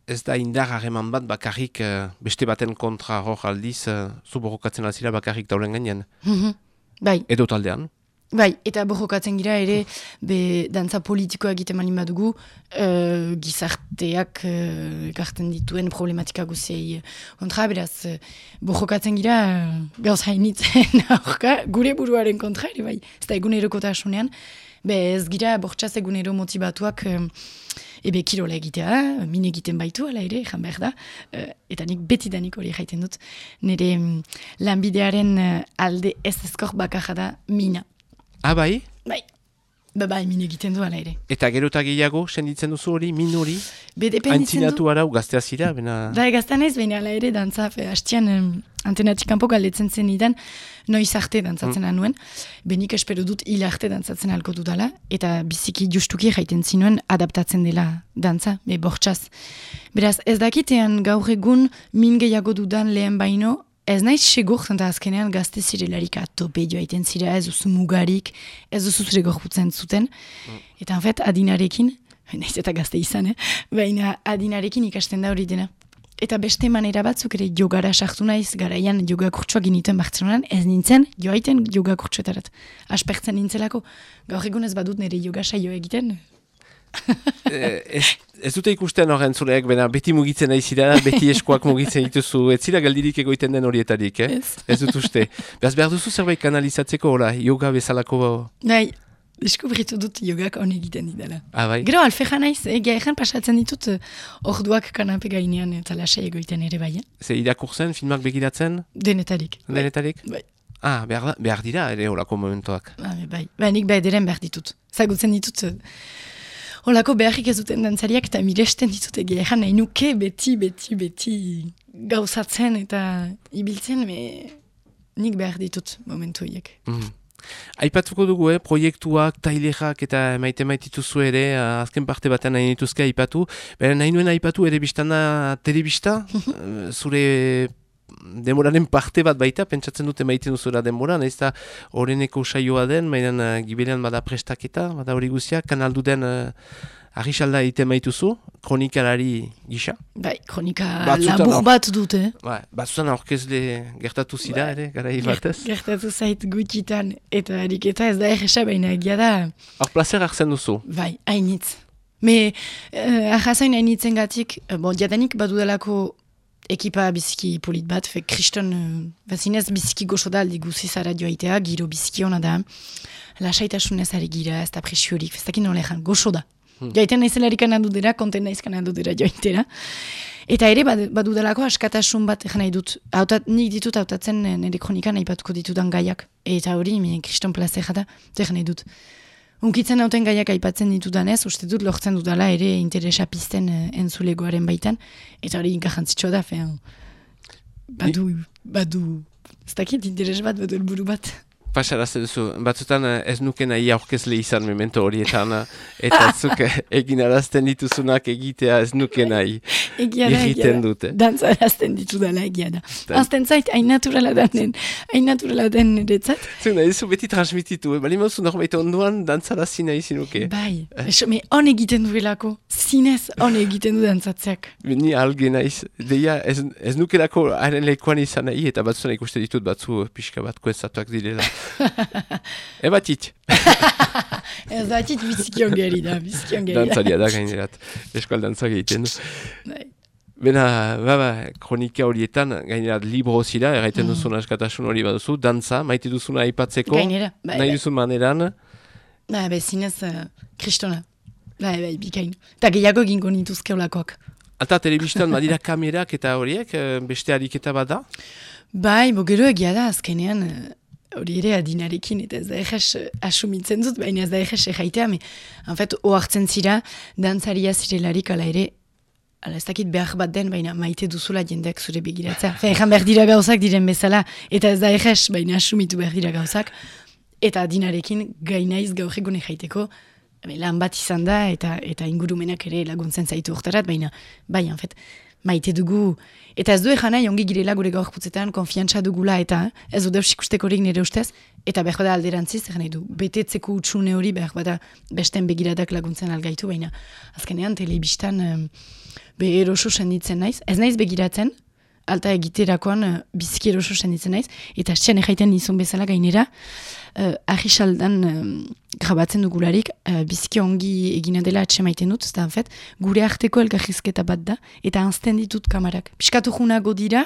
Ez da indar hageman bat bakarrik uh, beste baten kontra hor aldiz uh, zuborokatzen alzira bakarrik daulen gainean. Mm -hmm. Bai. Edo taldean. Bai, eta borrokatzen gira ere, be, dantza politikoa egiten mani badugu, uh, gizarteak uh, dituen problematika guziei kontra, beraz, uh, borrokatzen gira uh, gauz hainitzen aurka, gure buruaren kontra, ere bai, ez da eguneroko be ez gira bortxaz egunero motibatuak um, ebe kirola egitea, min egiten baitu, ala ere, jan behar da, uh, eta nik betidanik hori jaiten dut, nire um, lanbidearen uh, alde ez ezkor bakarra da mina. Ah, bai? Bai, ba, bai, min egiten du ala ere. Eta gero eta gehiago, senditzen duzu hori, min hori? Be, dependitzen du. arau, gaztea zira, bena... Da, gaztan ez, baina ala ere, dantza, fe, hastian, um, antenatik kanpo galdetzen zen idan, noiz arte dantzatzen mm. anuen, benik espero dut hil arte dantzatzen alko dudala, eta biziki justuki jaiten zinuen adaptatzen dela dantza, be, bortxaz. Beraz, ez dakitean gaur egun min gehiago dudan lehen baino, Ez naiz segur, zenta azkenean gazte zirelarik atope joaiten zira, ez duzu mugarik, ez duzu zure gorputzen zuten. Eta en fet, adinarekin, naiz eta gazte izan, eh? baina adinarekin ikasten da hori dena. Eta beste manera batzuk ere jogara sartu naiz, garaian joga kurtsuak ginituen Bartzelonan, ez nintzen joaiten joga kurtsuetarat. Aspertzen nintzelako, gaur egun ez badut nire joga saio egiten, ez, ez dute ikusten horren zuleak, bena beti mugitzen nahi zira, beti eskuak mugitzen dituzu, ez zira galdirik egoiten den horietarik, eh? Ez. Ez dut uste. Beaz behar duzu zerbait kanalizatzeko, hola, yoga bezalako... Nahi, deskubritu dut jogak on egiten didala. Ah, bai? Gero alfeja naiz, egia egen pasatzen ditut eh, orduak kanape gainean eta lasai egoiten ere bai, eh? Ze irakurtzen, filmak begiratzen, denetarik. Bai. denetarik? Bai. Ah, behar, behar dira ere holako momentuak. Ba, bai, ba, nik bederen behar ditut. Zagutzen ditut, eh, holako beharrik ez duten dantzariak eta miresten ditut egia egan nahi nuke beti, beti, beti gauzatzen eta ibiltzen, me nik behar ditut momentu horiek. Mm. Aipatuko dugu, eh, proiektuak, tailerak eta maite maitituzu ere, ah, azken parte batean nahi nituzke aipatu. Bera nahi nuen aipatu ere biztana telebista, Eh, zure demoraren parte bat baita, pentsatzen dute maiten duzura denbora, nahiz da horreneko saioa den, mainan uh, gibelean bada prestaketa, bada hori guzia, kanaldu den uh, ahisalda egiten maituzu, kronikalari gisa. Bai, kronika Batzutan labur bat dute. Ba, batzutan aurkezle gertatu zira Bai. ere, gara batez. Gertatu zait gutxitan eta ariketa ez da erresa baina egia da, Hor placer hartzen duzu. bai, hainitz. Me, uh, ahazain hainitzen gatik, uh, bon, jadanik badudalako ekipa biziki polit bat, fe kriston, uh, bazinez biziki goxo da aldi guziz joaitea, giro biziki ona da, lasaitasunez ari gira, ez da presiorik, ez dakin nola ezan, goxo da. Hmm. Joaiten naizelarik anadu dira, konten naiz kanadu dira joaitera. Eta ere bad, badudalako askatasun bat egin nahi dut. Hautat, nik ditut hautatzen eh, nire kronikan aipatuko ditudan gaiak. Eta hori, mi kriston plazera da, egin nahi dut. Unkitzen hauten gaiak aipatzen ditudanez, uste dut lortzen dudala ere interesa pizten eh, entzulegoaren baitan. Eta hori inkajantzitsua da, fean. Badu, badu, ez dakit interes bat, badu helburu bat. Pasarazte duzu, batzutan eh, ez nuke nahi aurkezle izan memento horietan, eh, eta zuk eh, egin arazten dituzunak egitea ez nuke nahi. Egia da, egia da. dute. Dantza erazten ditudala egia da. Azten zait, hain naturala den, hain naturala den niretzat. Nahi duzu beti transmititu, eh? bali mauzu norbait onduan dantzarazi nahi zinuke. Bai, eso, me on egiten duelako, zinez on egiten du dantzatzeak. Ni alge naiz, deia ez, ez nukerako haren lekuan izan nahi, eta batzutan ikuste ditut batzu pixka bat kuezatuak direla. Ebatit, Ez da, tit biziki ongeri da, biziki ongeri da. dantzaria da gainerat, eskual dantzak egiten du. Bai. Bena, baba, kronika horietan, gainerat libro zira, erraiten duzun askatasun hori baduzu, dantza, maite duzuna aipatzeko, Gainera, bai, nahi bai. duzun maneran, Ba, be, zinez, uh, kristona. Bai, bai, bikain. Eta gehiago egingo nituzke olakoak. Alta telebistan badira kamerak eta horiek, eh, beste ariketa bada? Bai, bo gero egia da, azkenean, eh, hori ere adinarekin, eta ez da eges eh, asumitzen dut, baina ez da eges jaitea, me, en fet, ohartzen zira, dantzaria zirelarik ala ere, ala ez dakit behar bat den, baina maite duzula jendeak zure begiratzea. Fe, ejan behar dira gauzak diren bezala, eta ez da eges, baina asumitu behar dira gauzak, eta adinarekin gainaiz gaur egun jaiteko, lan bat izan da, eta eta ingurumenak ere laguntzen zaitu hortarat, baina, bai, en fet, maite dugu, eta ez du ejan nahi ongi girela gure gaur putzetan, konfiantza dugula, eta ez du deus ikustekorik nire ustez, eta behar bada alderantziz, egan nahi du, betetzeko utxune hori behar bada besten begiradak laguntzen algaitu, baina azkenean telebistan um, be eroso senditzen naiz, ez naiz begiratzen, alta egiterakoan uh, biziki eroso senditzen naiz, eta txan ejaiten nizun bezala gainera, uh, ahisaldan um, grabatzen dugularik, uh, biziki ongi egina dela atxe maiten dut, eta fet, gure arteko elgarrizketa bat da, eta anzten ditut kamarak. Piskatu junago dira,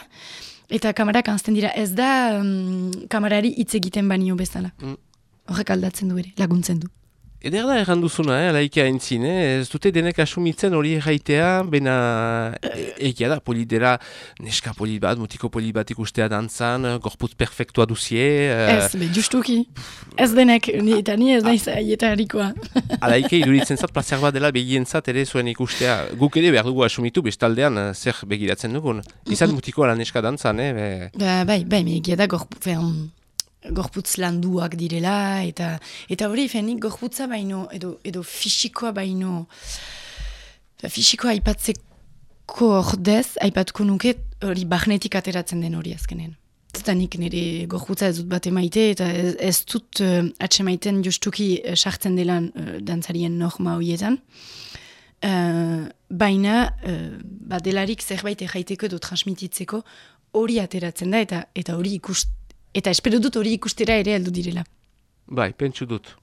eta kamarak anzten dira, ez da um, kamarari hitz egiten banio bezala. Mm. Horrek aldatzen du ere, laguntzen du. Eder da erranduzuna, eh, laika entzin, eh? ez dute denek asumitzen hori erraitea, bena e- egia da, polidera, neska polit bat, mutiko polit bat ikustea dantzan, gorputz perfektua duzie. eh, Ez, be, justuki. Ez denek, ni, eta ni ez naiz aieta harikoa. Alaike iduritzen zat, plazer bat dela begientzat ere zuen ikustea. Guk ere behar dugu asumitu, bestaldean eh, zer begiratzen dugun. Izan mutiko ala neska dantzan, eh? Be, Ba, bai, bai, egia da gorpu, fean, gorputz landuak direla, eta eta hori, fenik gorputza baino, edo, edo fisikoa baino, ba, fisikoa aipatzeko ordez, aipatuko nuke hori bahnetik ateratzen den hori azkenen. Eta nik nire gorputza ez dut bat emaite, eta ez, ez dut uh, atxemaiten justuki uh, sartzen delan uh, dantzarien norma horietan. Uh, baina, uh, badelarik zerbait erraiteko edo transmititzeko hori ateratzen da, eta eta hori ikust, eta espero dut hori ikustera ere heldu direla. bai, pentsu dut.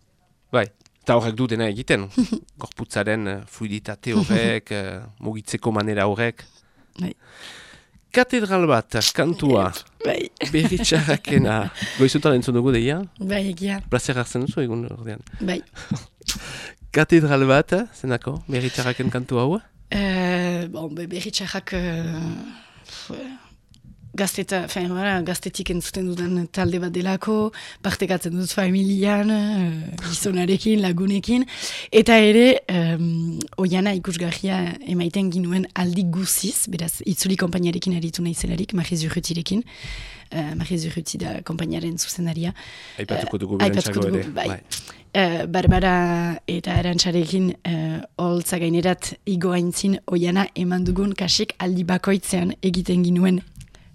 Bai, eta horrek du dena egiten. Gorputzaren eh, fluiditate horrek, eh, mugitzeko manera horrek. Bai. Katedral bat, kantua, Bai, berritxarrakena. Goizutan entzun dugu deia? bai, egia, Plazer hartzen duzu egun ordean. bai. Katedral bat, zenako, berritxarraken kantu hau? Uh, bon, be, berritxarrak uh, gazteta, fein, voilà, gaztetik entzuten dudan talde bat delako, partekatzen dut familian, uh, gizonarekin, lagunekin, eta ere, um, oiana ikusgarria emaiten ginuen aldi guziz, beraz, itzuli kompainiarekin aritu nahi zelarik, Mariz Urrutirekin, uh, Mariz Urruti da kompainiaren zuzenaria, Aipatuko dugu Eh, dugu, ere. bai. Eh, Barbara eta Arantxarekin uh, holtza gainerat igoaintzin oiana eman dugun kasik aldi bakoitzean egiten ginuen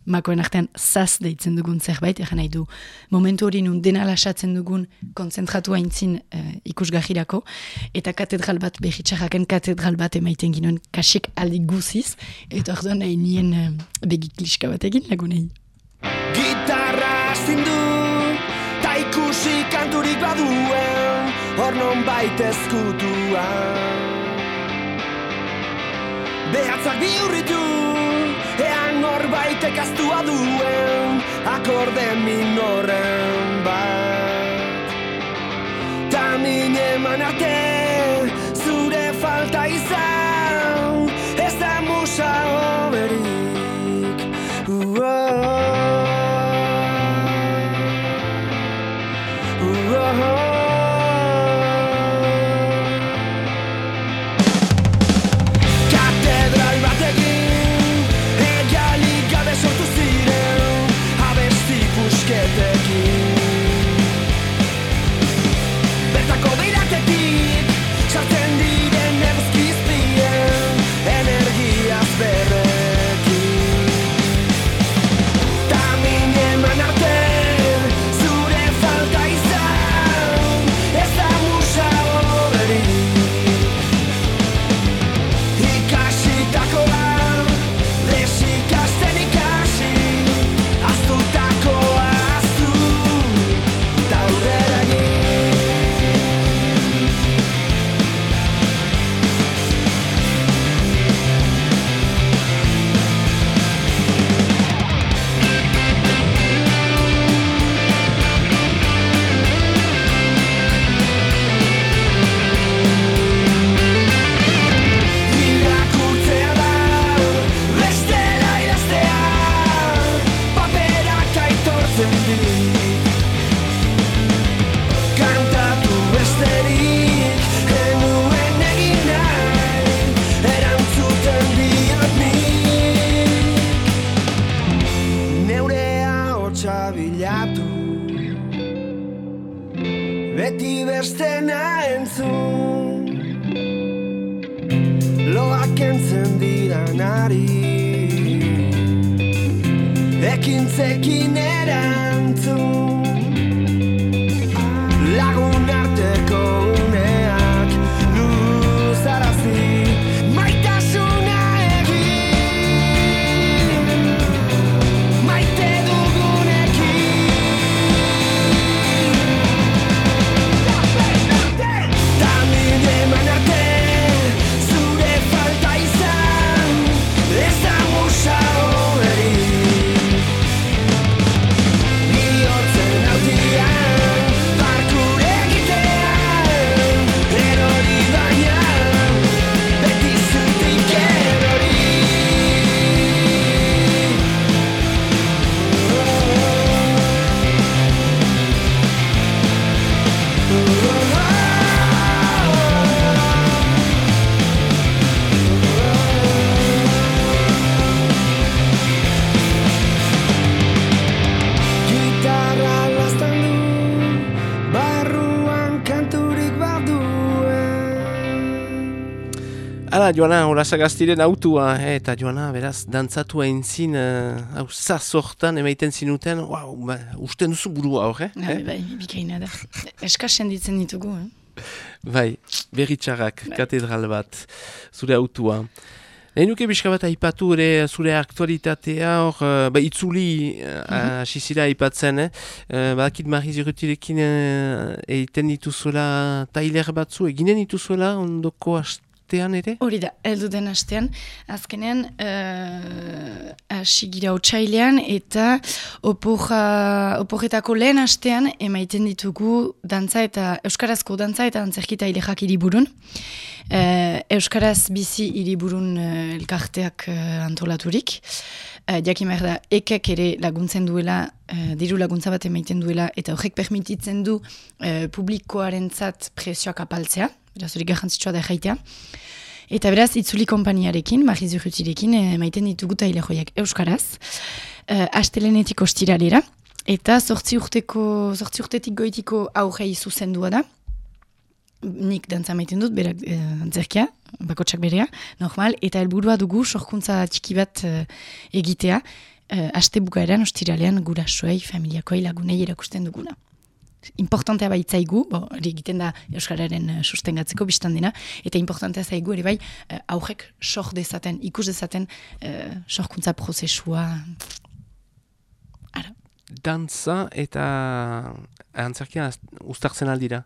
makoen artean zaz deitzen dugun zerbait, egan nahi du momentu hori nun dena lasatzen dugun konzentratu haintzin uh, ikusgahirako, eta katedral bat, behitxarraken katedral bat emaiten ginuen kasik aldi guziz, eta orduan nahi nien uh, begikliska bat egin lagunei. Gitarra astindu Ta ikusi kanturik baduen Hor non baita ezkutua Behatzak bihurritu norbaitek aztua duen Akorde minoren bat. Ta min eman arte Joana, hola sagaztiren autua, eh, eta Joana, beraz, dantzatu hain zin, uh, hau, zazortan emaiten zinuten, wow, ba, usten duzu burua hor, eh? Bai, bai, bikaina da. Eskasen ditzen ditugu, eh? Bai, berritxarrak, katedral bat, zure autua. Nahi nuke bizka bat aipatu ere zure aktualitatea hor, uh, ba, itzuli uh, asizira aipatzen, eh? Uh, badakit Mariz Urrutirekin uh, egiten dituzuela tailer batzu, eginen dituzuela ondoko astean ere? Hori da, heldu den astean, azkenean, uh, asigira otxailean, eta oporretako lehen astean emaiten ditugu dantza eta euskarazko dantza eta antzerkita hilexak iriburun. Uh, euskaraz bizi iriburun uh, elkarteak uh, antolaturik. Jakin behar da, ekek ere laguntzen duela, uh, diru laguntza bat emaiten duela, eta horrek permititzen du uh, publikoaren zat presioak apaltzea, beraz hori garrantzitsua da jaitea. Eta beraz, itzuli kompaniarekin, Mariz Urrutirekin, eh, maiten ditugu taile joiak euskaraz, uh, astelenetik ostiralera, eta sortzi urteko, sortzi urtetik goitiko aurrei zuzendua da, nik dantza maiten dut, berak e, antzerkia, bakotsak berea, normal, eta helburua dugu sorkuntza txiki bat eh, egitea, e, aste bukaeran, ostiralean, gurasoei, familiakoei, lagunei erakusten duguna. Importantea baitzaigu, bo, hori egiten da Euskararen uh, sustengatzeko biztan dena, eta importantea zaigu ere bai, uh, aurrek sor dezaten, ikus dezaten, uh, sorkuntza prozesua. Ara. Dantza eta antzerkia ustartzen aldira.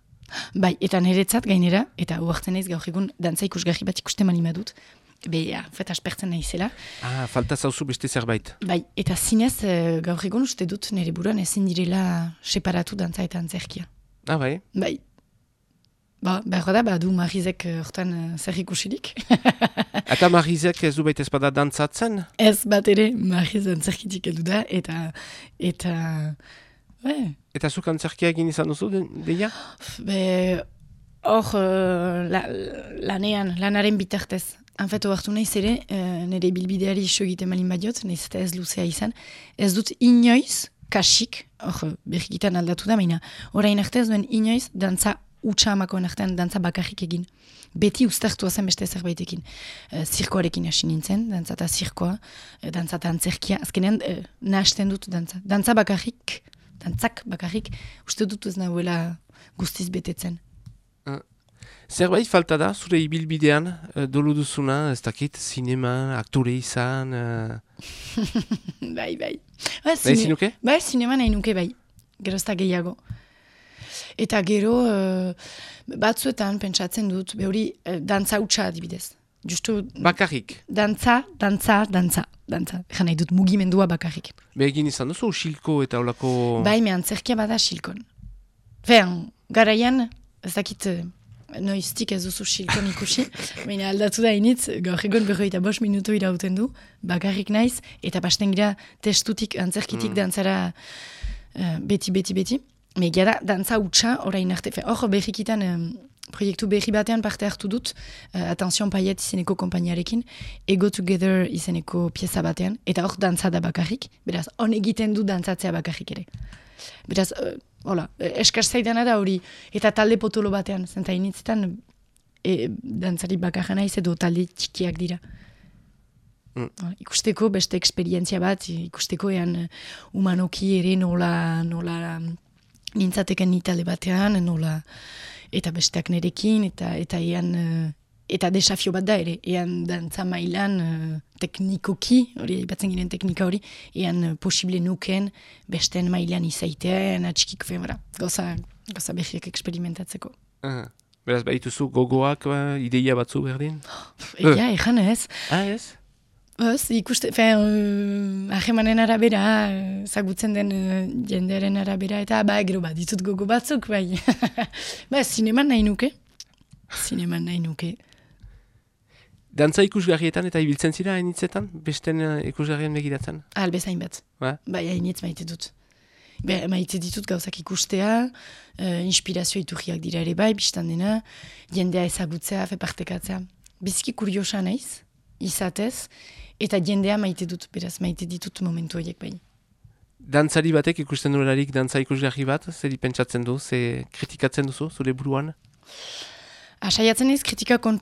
Bai, eta niretzat gainera, eta uartzen naiz gaur egun dantza ikusgarri bat ikusten malima dut, be, ja, fet aspertzen naizela. Ah, falta zauzu beste zerbait. Bai, eta zinez eh, gaur egun uste dut nire buruan ezin direla separatu dantza eta antzerkia. Ah, bai? Bai. Ba, behar da, ba, du Marizek eh, hortan uh, zer ikusirik. Eta Marizek ez du baita ezpada dantzatzen? ez bat ere, Mariz antzerkitik edu da, eta, eta, bai, Eta zuk antzerkia egin izan duzu, de- deia? Be, hor, uh, la, lanean, lanaren bitartez. Hanfeto hartu naiz ere, uh, nire bilbideari iso egiten malin badiot, nahiz eta ez luzea izan. Ez dut inoiz, kasik, hor, berrikitan aldatu da, baina, orain arte ez duen inoiz, dantza utxa amakoen artean, dantza bakarrik egin. Beti uztartua zen beste zerbaitekin. Uh, zirkoarekin hasi nintzen, dantza eta zirkoa, uh, dantza eta antzerkia, azkenean, uh, nahasten dut dantza. Dantza bakarrik, dantzak bakarrik, uste dut ez nahuela guztiz betetzen. Zerbait falta da, zure ibilbidean, eh, dolu duzuna, ez dakit, sinema, aktore izan, uh, bai, bai. Ba, nahi zinuke? Bai, sinema nahi nuke bai. Gero ez gehiago. Eta gero uh, batzuetan pentsatzen dut, behori uh, dantza utxa adibidez. Justu Bakarrik. dantza, dantza, dantza, dantza. Egan nahi dut mugimendua bakarrik. Begin izan duzu, xilko eta olako... Bai, me antzerkia bada silkon. Fean, garaian, ez dakit eh, noiztik ez duzu silkon ikusi, baina aldatu da initz, gaur egon berroita bost minuto irauten du, bakarrik naiz, eta basten gira testutik, antzerkitik Mm. dantzara eh, beti, beti, beti. Megia da, dantza utxa orain arte. Fe, hor, berrikitan, em, proiektu berri batean parte hartu dut, uh, Attention Paiet izeneko kompainiarekin, Ego Together izeneko pieza batean, eta hor dantza da bakarrik, beraz, on egiten du dantzatzea bakarrik ere. Beraz, uh, hola, eskaz zaidana da hori, eta talde potolo batean, zenta initzetan, e, dantzari bakarra naiz edo talde txikiak dira. Mm. Ikusteko beste eksperientzia bat, ikusteko ean eh, humanoki ere nola, nola nintzateken ni talde batean, nola, eta besteak nerekin, eta eta ean, eh, eta desafio bat da ere, ean dantza mailan eh, teknikoki, hori batzen ginen teknika hori, ean eh, posible nuken besten mailan izaitean, atxikik femara, goza, goza behiak eksperimentatzeko. Ah, beraz, baituzu gogoak, ba, ideia batzu berdin? Egia, ejan ez. Ah, ez? Ez, ikuste, fe, uh, ahemanen arabera, uh, zagutzen den uh, jendearen arabera, eta ba, gero bat, ditut gogo batzuk, bai. ba, zineman nahi nuke. Zineman nahi nuke. Dantza ikusgarrietan eta ibiltzen zira hainitzetan, besten uh, ikusgarrien begiratzen? Albezain bat. Ba? Bai, hainitz maite dut. Be, maite ditut gauzak ikustea, uh, inspirazio iturriak dira ere bai, biztan dena, jendea ezagutzea, fepartekatzea. Biziki kuriosa naiz, izatez, eta jendea maite dut, beraz, maite ditut momentu horiek bai. Dantzari batek ikusten duelarik dantza ikusgarri bat, zer pentsatzen du, ze kritikatzen duzu, zure buruan? Asaiatzen ez kritika kon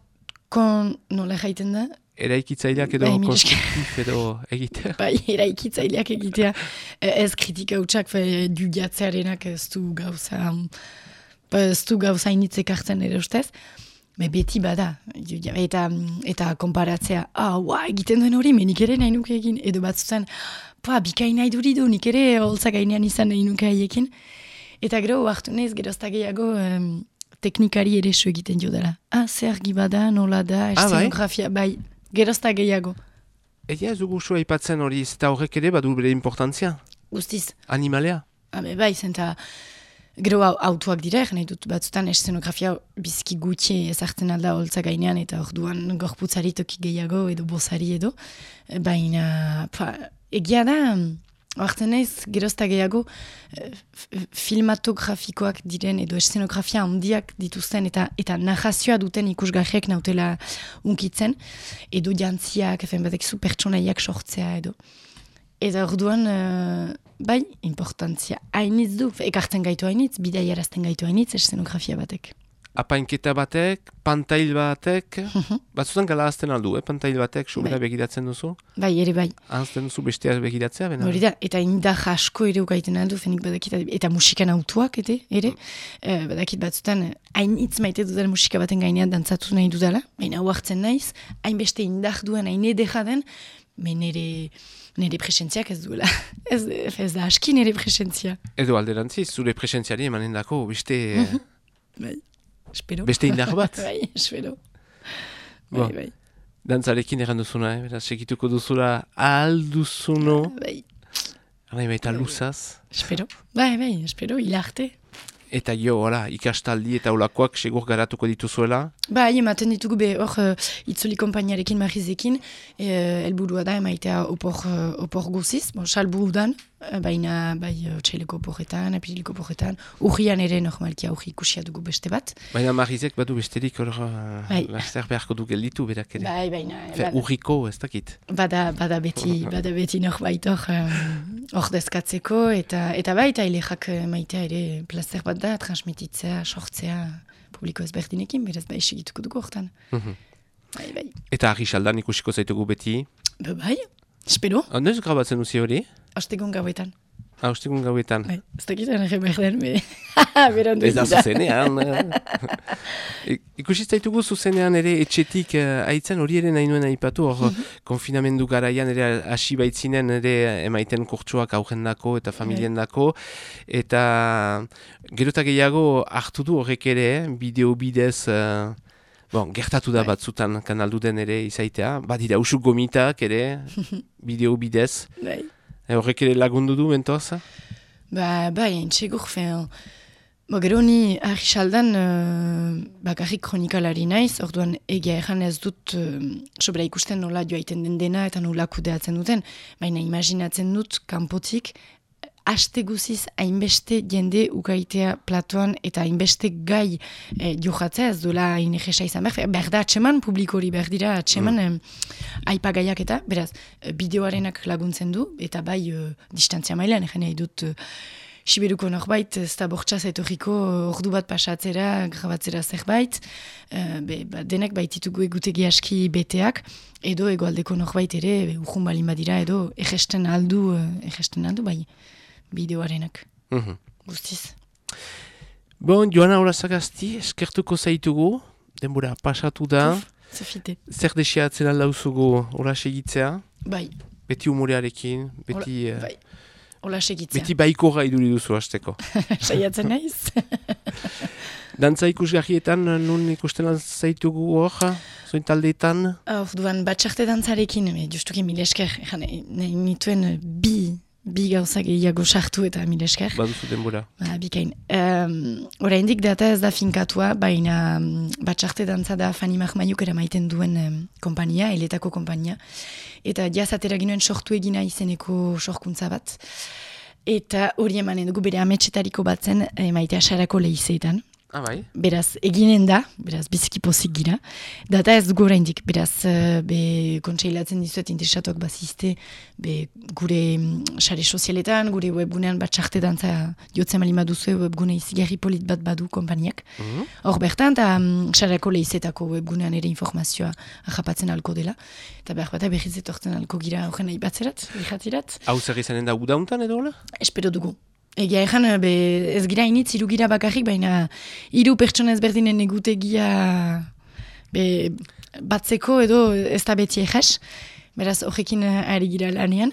kon, nola jaiten da, Eraikitzaileak edo Bai, konstruktif edo egitea. bai, eraikitzaileak egitea, eh, ez kritika hutsak, fe, du jatzearenak ez du gauza, ba, ez du gauza initzek hartzen ere ustez, Be beti bada, eta, eta konparatzea, ah, ua, egiten duen hori, me nik ere nahi nuke egin, edo batzutan, pa, bikain nahi duri du, nik ere holtza gainean izan nahi nuke haiekin. Eta gero, hartu nez, gerozta gehiago, em, teknikari ere su egiten jo dela. Ah, zer argi bada, nola da, bai? eszenografia, bai, gerozta gehiago. Egia ez dugu zua aipatzen hori, eta horrek ere badu bere importantzia. Guztiz, Animalea. Habe, bai, zenta, gero au- autuak dira, nahi dut batzutan eszenografia bizki gutxi ezartzen alda holtza gainean, eta orduan gorputzari toki gehiago edo bozari edo. Baina, egia da, hartzen naiz, gerozta gehiago, eh, filmatografikoak diren edo eszenografia handiak dituzten eta eta narrazioa duten ikusgarriak nautela unkitzen, edo jantziak, efen batekizu pertsonaiak sortzea edo. Eta orduan, eh, bai, importantzia hainitz du, ekartzen gaitu hainitz, bidai arazten gaitu hainitz, eszenografia batek. Apainketa batek, pantail batek, batzutan gala azten aldu, eh? pantail batek, sobera Bai. begiratzen duzu. Bai, ere bai. Ahazten duzu bestea begiratzea, bena. Hori da, eta indar asko ere ukaiten aldu, fenik badakit, eta musikan autuak, ete, ere, eh, badakit batzutan, eh, hainitz maite dudan musika baten gainean dantzatu nahi dudala, baina hau hartzen naiz, hainbeste indar duen, hain edera den, me nere, nere presentziak ez duela. ez, ez da aski nere presentzia. Edo alderantziz, zure presentziari emanen dako, beste, eh, Bai, espero. beste indar bat. bai, espero. Bai, bai, Dantzarekin egan duzuna, eh? beraz, segituko duzula alduzuno, bai, nahi baita luzaz, espero. Bai, bai, espero, hilarte. eta jo, hola, ikastaldi eta olakoak segur garatuko dituzuela, Bai, ematen ditugu be hor uh, itzuli konpainiarekin marizekin, eh, helburua da emaitea opor, uh, opor guziz, bon, salbu udan, baina bai uh, txaileko oporretan, apirileko oporretan, urrian ere normalki aurri ikusia dugu beste bat. baina Marizek badu besterik hor, Bai. uh, laster beharko du gelditu berak ere. Bai, baina, Fe, bada, urriko, ez dakit. bada, bada beti, bada beti norbait hor hor dezkatzeko, eta, eta bai, eta ilexak eh, maitea ere plazer bat da, transmititzea, sortzea, publiko ezberdinekin, beraz bai segituko dugu hortan. Mhm. Bai, bai. Eta argi saldan ikusiko zaitugu beti. Ba, bai, espero, Ah, Noiz grabatzen duzi hori? Ostegun gauetan. Haustikun gauetan. Bai, ez dakit ere behar den, be... berandu Ez da zuzenean. eh. Ikusi zaitugu zuzenean ere etxetik uh, aitzen hori ere nahi nuen aipatu, hor konfinamendu garaian ere hasi baitzinen ere emaiten kurtsuak aurrendako eta familiendako, eta gerota gehiago hartu du horrek ere, eh, bideo bidez, eh, bon, gertatu da Bai. batzutan kanalduden ere izaitea, badira usuk gomitak ere, bideo bidez, Bai, Eh, horrek ere lagundu du mentoaz? ba, bai, entxegur, fen... Bo, gero ni ahri saldan uh, bakarrik kronikalari naiz, orduan egia egan ez dut uh, sobera ikusten nola joaiten den dena eta nola kudeatzen duten, baina imaginatzen dut kanpotik aste guziz hainbeste jende ukaitea platoan eta hainbeste gai eh, johatzea ez duela hain egesa izan behar. Behar da atseman publikori, behar dira atseman mm. aipagaiak eta, beraz, eh, bideoarenak laguntzen du, eta bai eh, distantzia mailan, nahi dut eh, Siberuko norbait, ez da bortxaz etorriko ordu bat pasatzera, grabatzera zerbait, eh, be, ba, denek baititugu egutegi aski beteak, edo egoaldeko norbait ere, be, urrun balin badira, edo egesten aldu, eh, egesten aldu, bai, bideoarenak, Mhm. guztiz. Bon, Joana Horazagazti, eskertuko zaitugu, denbora pasatu da, Zefite. zer desiatzen aldauzugu horaz egitzea, Bai, beti humorearekin, beti, Hola, eh, bai. Hola segitzea. beti baiko iduri duzu hasteko. Saiatzen naiz. Dantza ikusgarrietan, eh, nun ikusten zaitugu hor, zoin taldeetan, Orduan, batxarte dantzarekin, e, justuki mil esker, ejan, e, nahi nituen bi, bi gauza gehiago sartu eta mil esker. baduzu denbora. Ba, bikain. Um, oraindik data ez da finkatua, baina um, batxarte dantza da Fanny Mahmaiuk eramaiten duen um, kompania, eletako kompania. Eta jazatera ginoen sortu egina izeneko sorkuntza bat. Eta hori emanen dugu bere ametxetariko batzen emaitea sarako lehizeetan. Ah, bai? Beraz, eginen da, beraz, biziki pozik gira. Data ez dugu oraindik, beraz, eh, be, kontseilatzen dizuet interesatuak bazizte, be, gure mm, sare sozialetan, gure webgunean bat txarte dantza jotzen malin baduzue webgune izigarri polit bat badu kompaniak. Mhm. Hor bertan, eta mm, sarako lehizetako webgunean ere informazioa ahapatzen alko dela. Eta behar bat berriz etortzen alko gira horren nahi batzerat. Hau zer izanen da udauntan edo hola? Espero dugu. Egia ezan, be, ez gira initz, hiru gira bakarrik, baina hiru pertsona ezberdinen egutegia be, batzeko edo ez da beti ejas. Beraz, horrekin eh, ari gira lanean.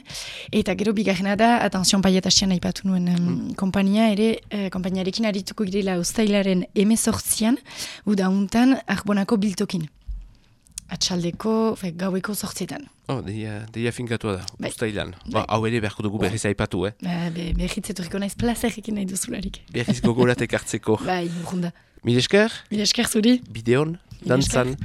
Eta gero bigarrena da, atenzion paietastian aipatu nuen um, kompania ere, eh, kompaniarekin arituko girela ustailaren emezortzian, udauntan, arbonako biltokin. Atxaldeko, fe, gaueko sortzetan. Oh, deia, deia finkatua da, Bai. ustailan. Ba, Bai. hau ere beharko dugu berriz aipatu, eh? Ba, be, behitz etorriko naiz plazerrekin nahi duzularik. Berriz gogoratek hartzeko. Bai, urrunda. Mil esker, Mila esker zuri. bideon, Mil dantzan.